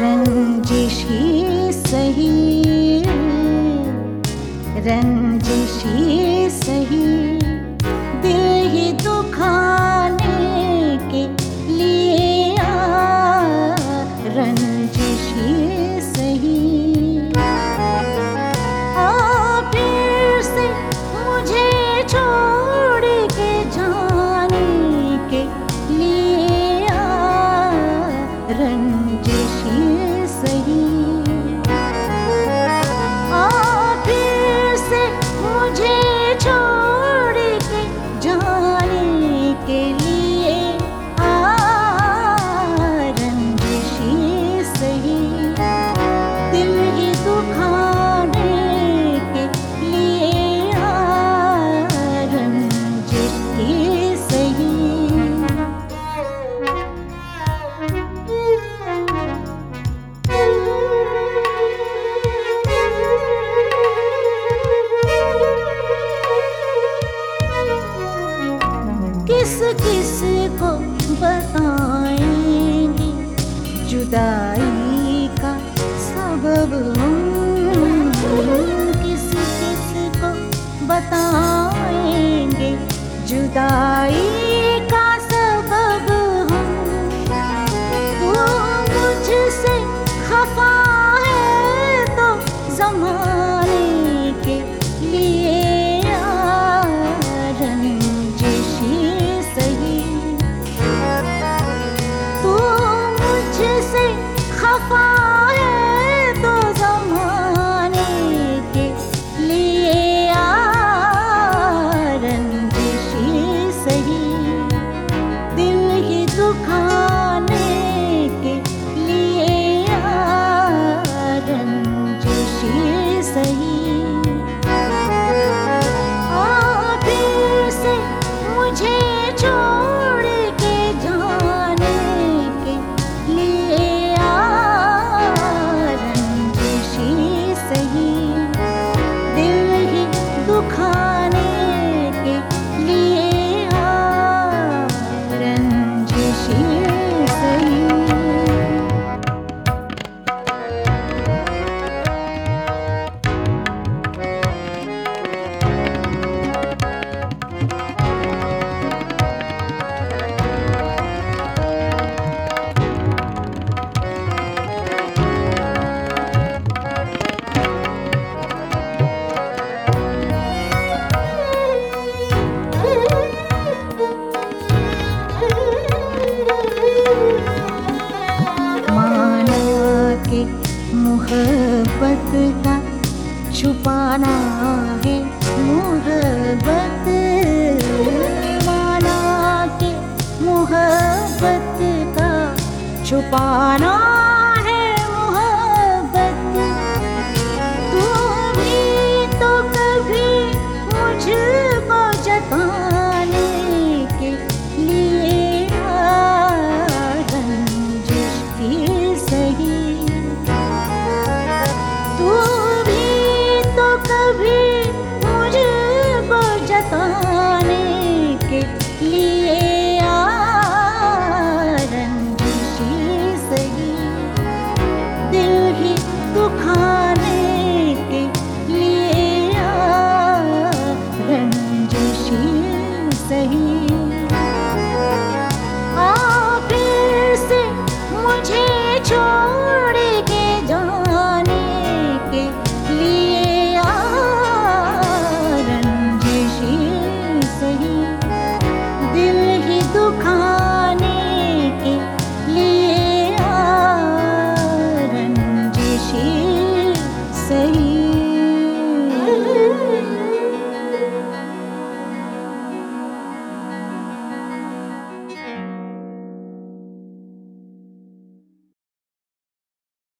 रजेशी सह रञ्जेशी सही। रंजिश सही किस किस को बताएँगे? जुदाई का सबब किस किस को बताएँगे? जुदाई मोहब्बत का छुपाना है। मोहब्बत माना के मोहब्बत का छुपाना